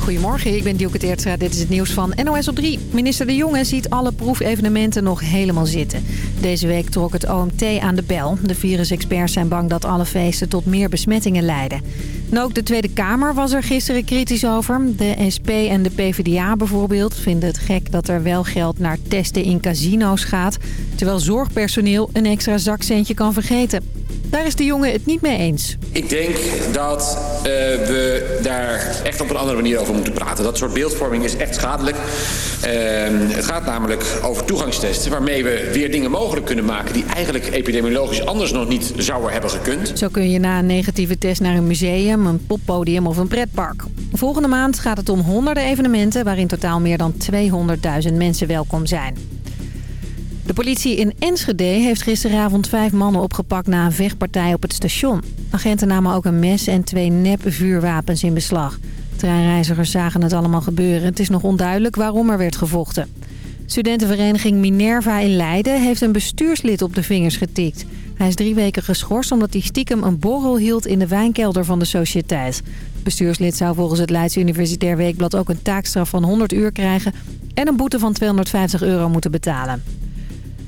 Goedemorgen, ik ben Dielke Teertstra. Dit is het nieuws van NOS op 3. Minister De Jonge ziet alle proefevenementen nog helemaal zitten. Deze week trok het OMT aan de bel. De virusexperts zijn bang dat alle feesten tot meer besmettingen leiden. En ook de Tweede Kamer was er gisteren kritisch over. De SP en de PvdA bijvoorbeeld vinden het gek dat er wel geld naar testen in casino's gaat... terwijl zorgpersoneel een extra zakcentje kan vergeten. Daar is de jongen het niet mee eens. Ik denk dat uh, we daar echt op een andere manier over moeten praten. Dat soort beeldvorming is echt schadelijk. Uh, het gaat namelijk over toegangstesten waarmee we weer dingen mogelijk kunnen maken... die eigenlijk epidemiologisch anders nog niet zouden hebben gekund. Zo kun je na een negatieve test naar een museum, een poppodium of een pretpark. Volgende maand gaat het om honderden evenementen... waarin totaal meer dan 200.000 mensen welkom zijn. De politie in Enschede heeft gisteravond vijf mannen opgepakt na een vechtpartij op het station. Agenten namen ook een mes en twee nep-vuurwapens in beslag. Treinreizigers zagen het allemaal gebeuren. Het is nog onduidelijk waarom er werd gevochten. Studentenvereniging Minerva in Leiden heeft een bestuurslid op de vingers getikt. Hij is drie weken geschorst omdat hij stiekem een borrel hield in de wijnkelder van de sociëteit. bestuurslid zou volgens het Leids Universitair Weekblad ook een taakstraf van 100 uur krijgen... en een boete van 250 euro moeten betalen.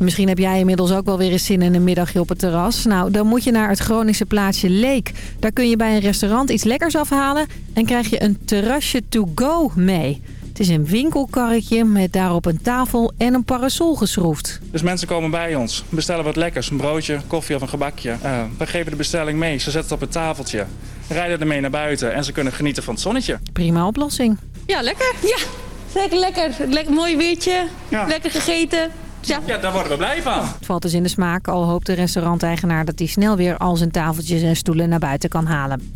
Misschien heb jij inmiddels ook wel weer eens zin in een middagje op het terras. Nou, dan moet je naar het Groningse plaatsje Leek. Daar kun je bij een restaurant iets lekkers afhalen en krijg je een terrasje to go mee. Het is een winkelkarretje met daarop een tafel en een parasol geschroefd. Dus mensen komen bij ons, bestellen wat lekkers, een broodje, koffie of een gebakje. Uh, we geven de bestelling mee, ze zetten het op het tafeltje, rijden ermee naar buiten en ze kunnen genieten van het zonnetje. Prima oplossing. Ja, lekker. Ja, zeker lekker. Lekker mooi weertje, ja. lekker gegeten. Ja. ja, daar worden we blij van. Het valt dus in de smaak, al hoopt de restauranteigenaar dat hij snel weer al zijn tafeltjes en stoelen naar buiten kan halen.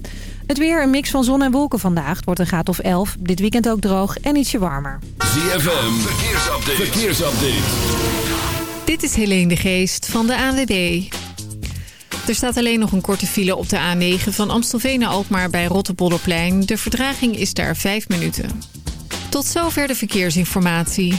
Het weer, een mix van zon en wolken vandaag. Het wordt een graad of 11. Dit weekend ook droog en ietsje warmer. ZFM, verkeersupdate. verkeersupdate. Dit is Helene de Geest van de ANWB. Er staat alleen nog een korte file op de A9 van Amstelveen naar Alkmaar bij Rotterbollerplein. De verdraging is daar 5 minuten. Tot zover de verkeersinformatie.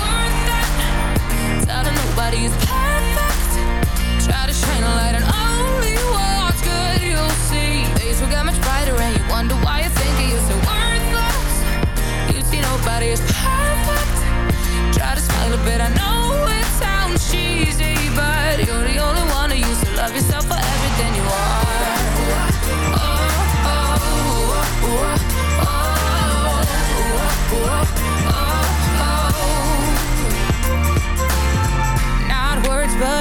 Telling nobody is perfect. Try to shine a light on only what's good you'll see. Days will get much brighter and you wonder why you think you're so worthless You see nobody is perfect. Try to smile a bit, I know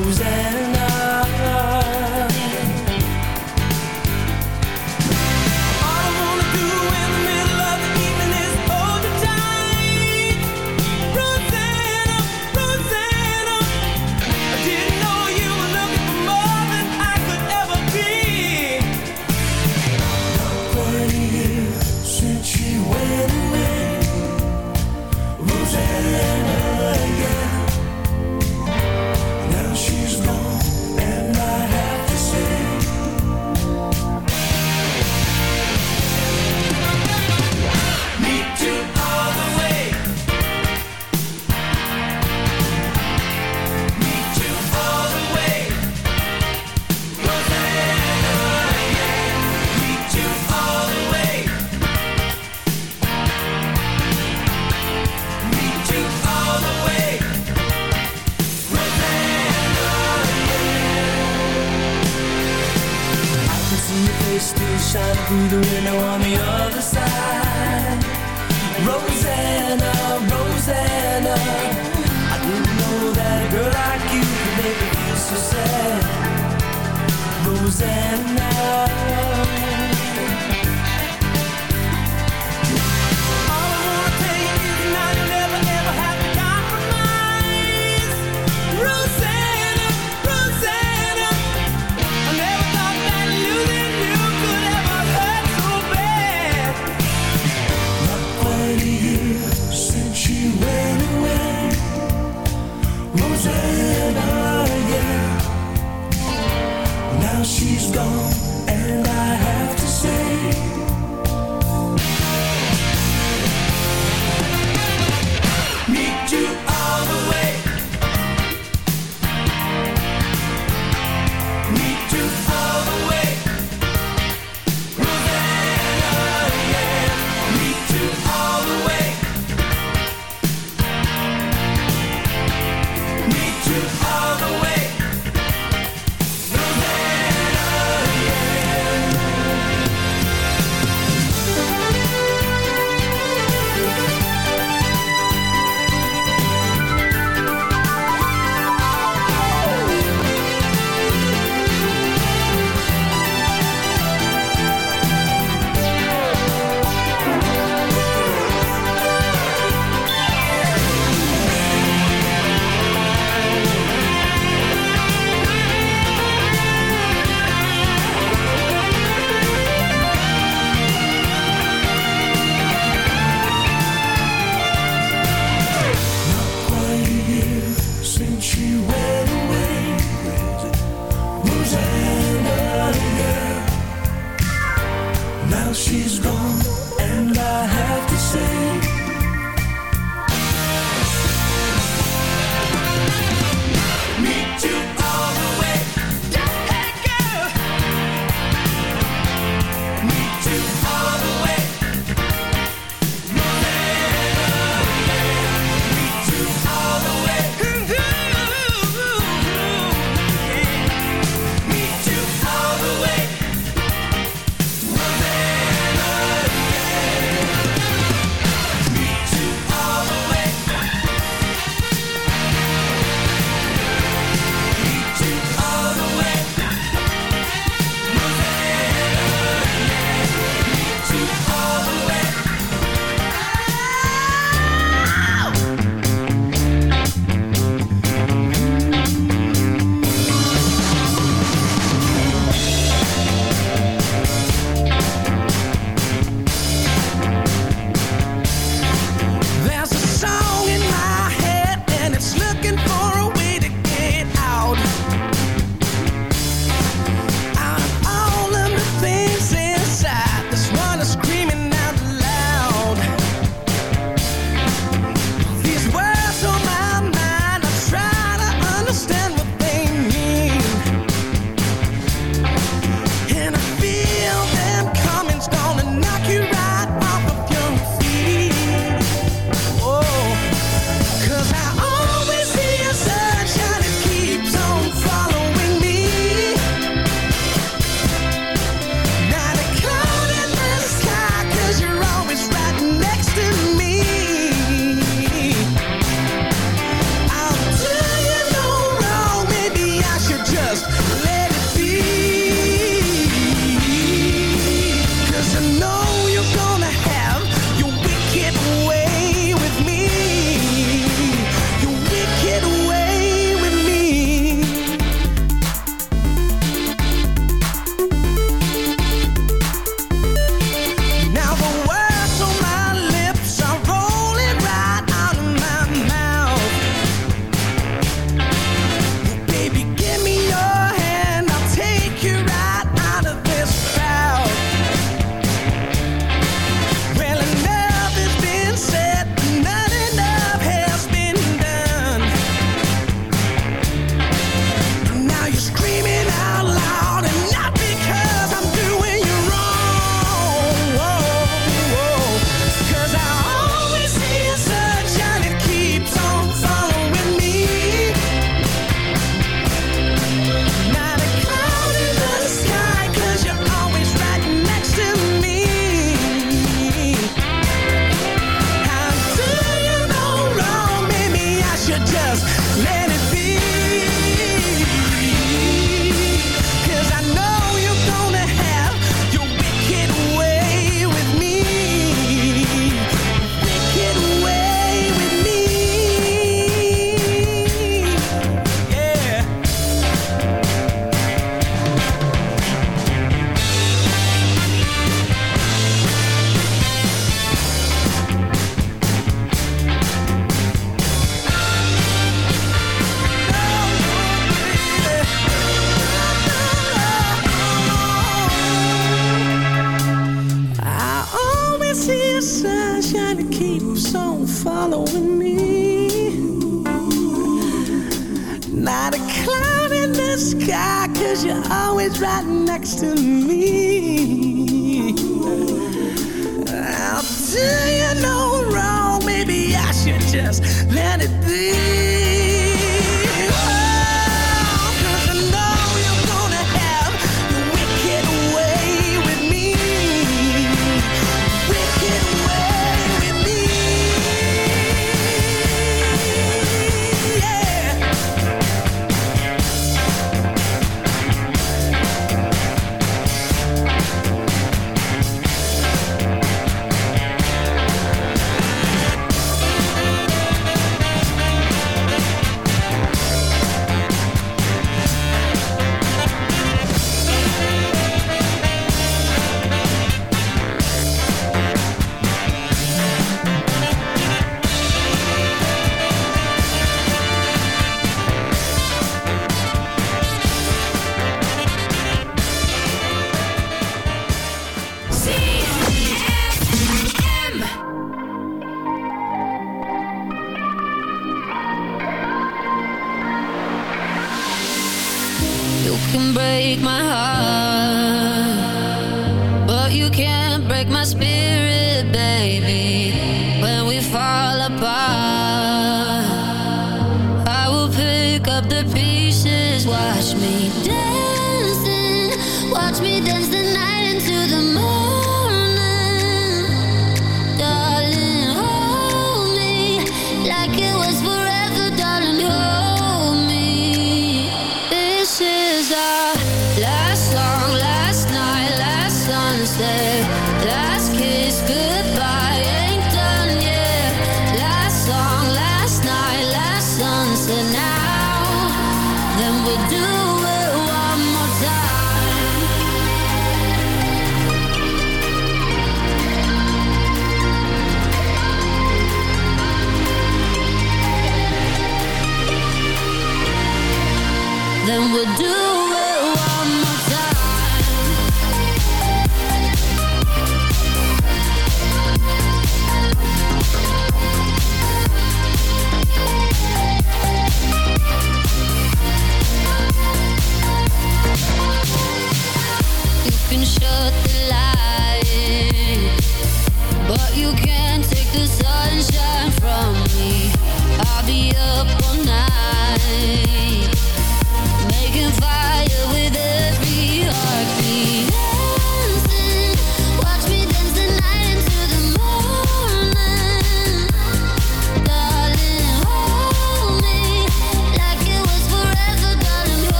losing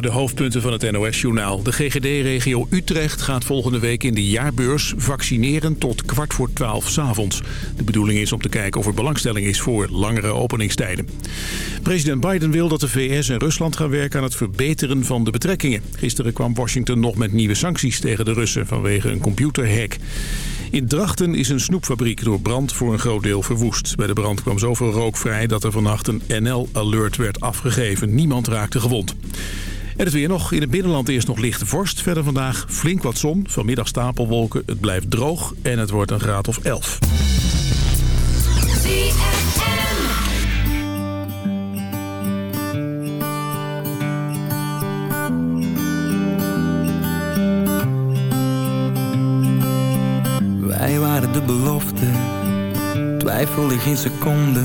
De hoofdpunten van het NOS-journaal. De GGD-regio Utrecht gaat volgende week in de jaarbeurs vaccineren tot kwart voor twaalf s'avonds. De bedoeling is om te kijken of er belangstelling is voor langere openingstijden. President Biden wil dat de VS en Rusland gaan werken aan het verbeteren van de betrekkingen. Gisteren kwam Washington nog met nieuwe sancties tegen de Russen vanwege een computerhack. In Drachten is een snoepfabriek door brand voor een groot deel verwoest. Bij de brand kwam zoveel rook vrij dat er vannacht een NL-alert werd afgegeven. Niemand raakte gewond. En het weer nog. In het binnenland eerst nog lichte vorst. Verder vandaag flink wat zon. Vanmiddag stapelwolken. Het blijft droog en het wordt een graad of 11. Wij waren de belofte, twijfelde geen seconde.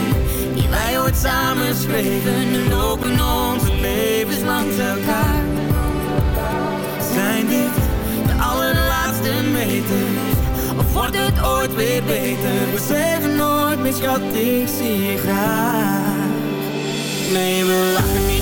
samen schreven, nu lopen onze levens langs elkaar. Zijn dit de allerlaatste meters? Of wordt het ooit weer beter? We zeggen nooit meer schat, ik zie je graag Nee, we lachen niet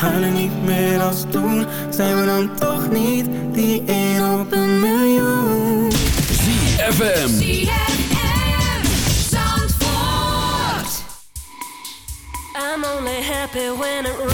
huilen niet meer als toen. Zijn we dan toch niet die één op een miljoen? ZFM. I'm only happy when it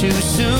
too soon.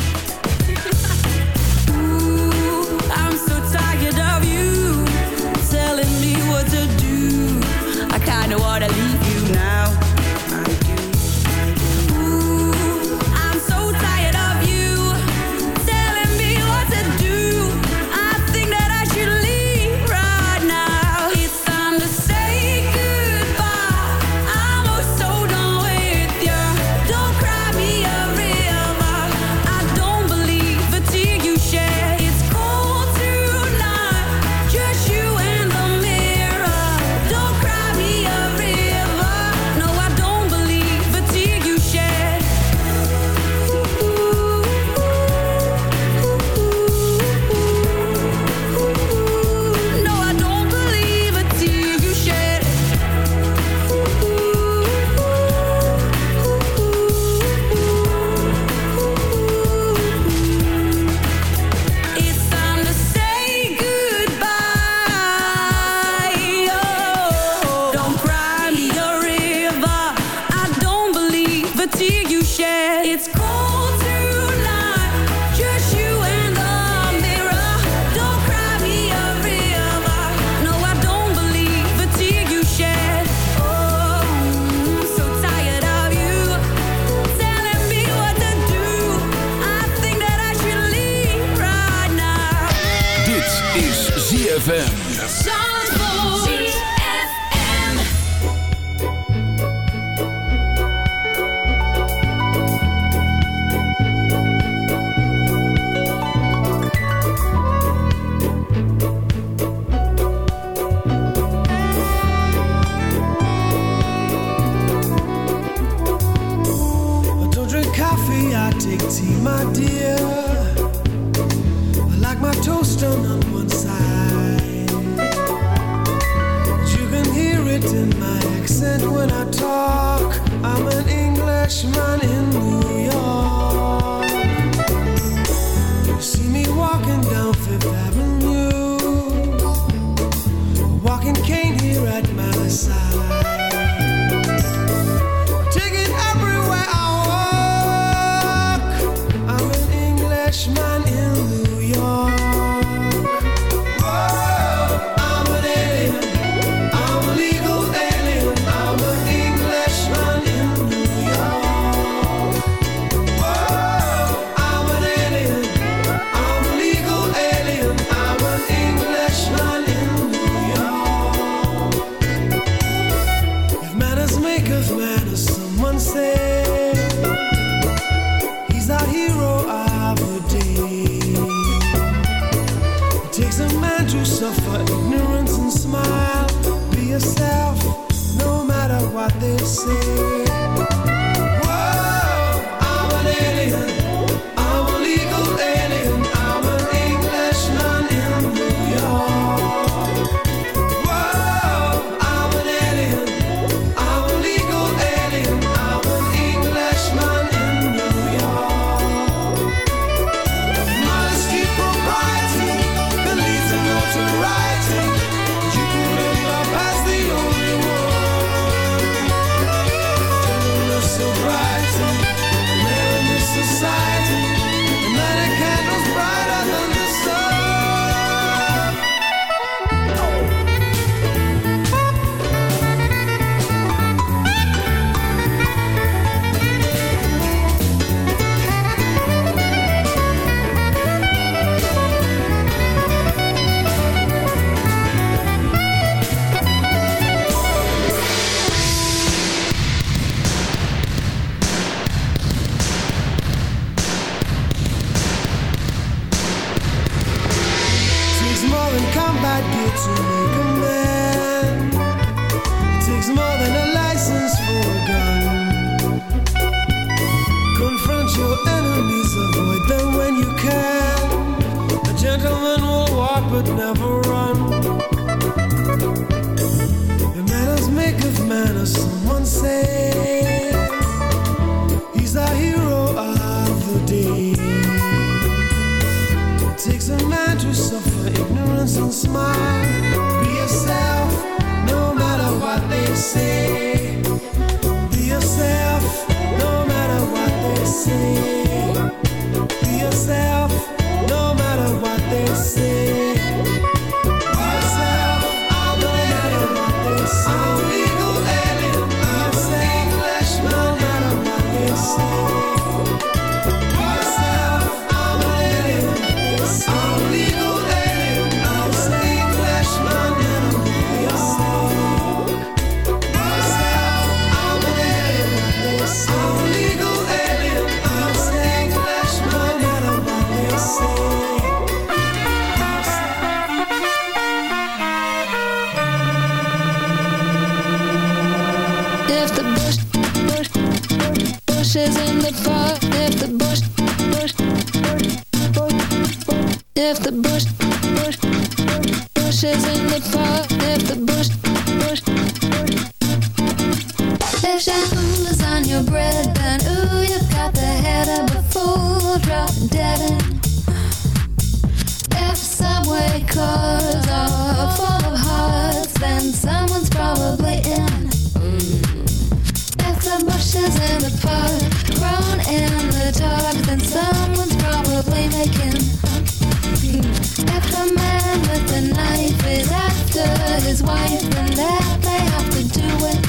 The his wife, and that they have to do it.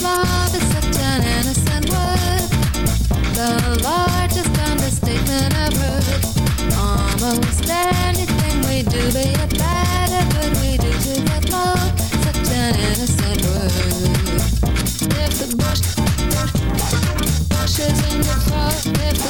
Love is such an innocent word, the largest understatement I've heard. Almost anything we do, be bad we do to get love. Such an innocent word. If the in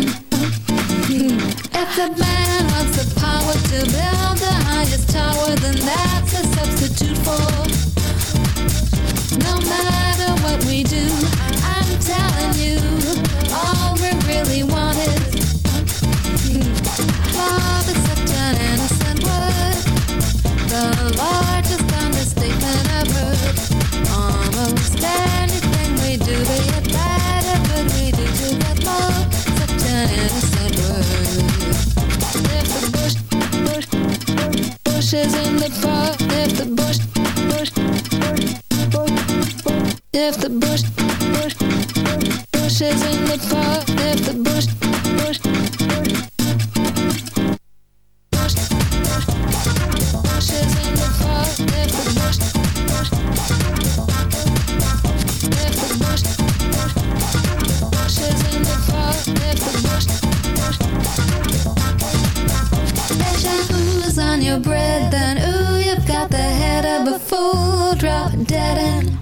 your bread, then ooh, you've got the head of a fool. Drop dead and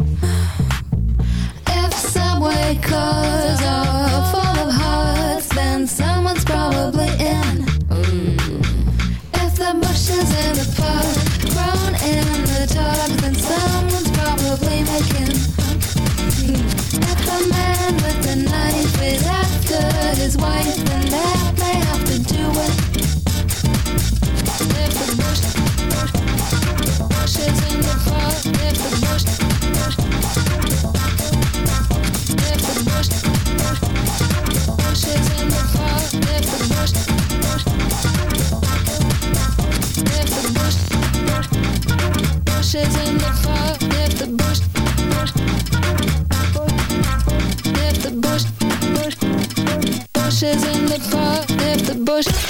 bushes in the fog. Left the bush, bush, left the bush, bush, in the fog. Left the bush.